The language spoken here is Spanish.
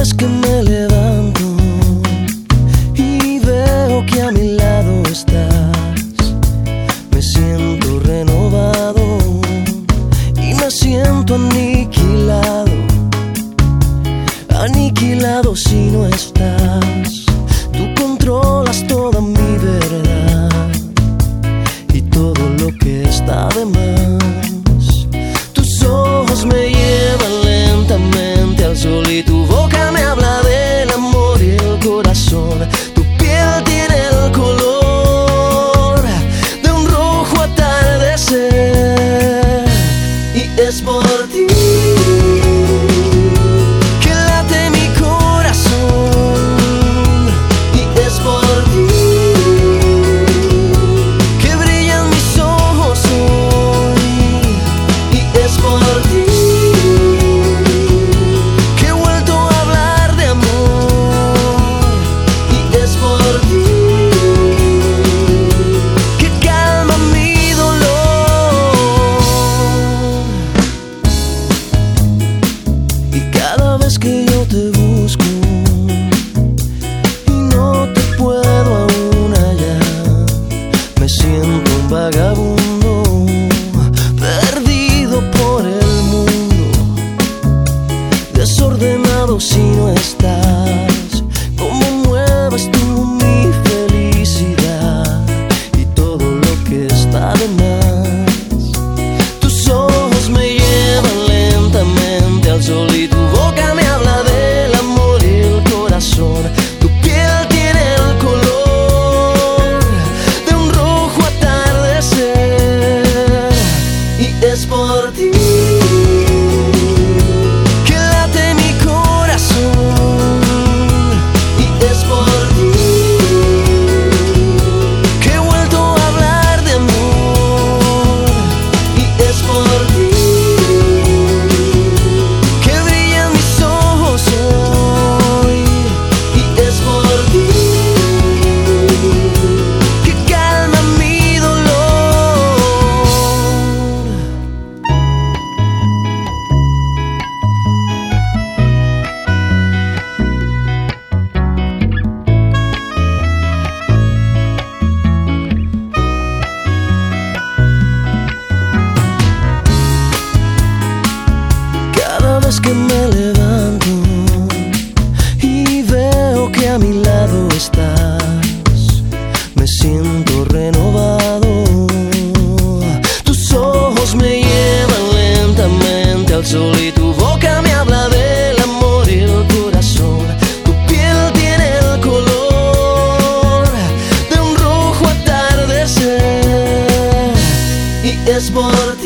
vez que me levanto y veo que a mi lado está desport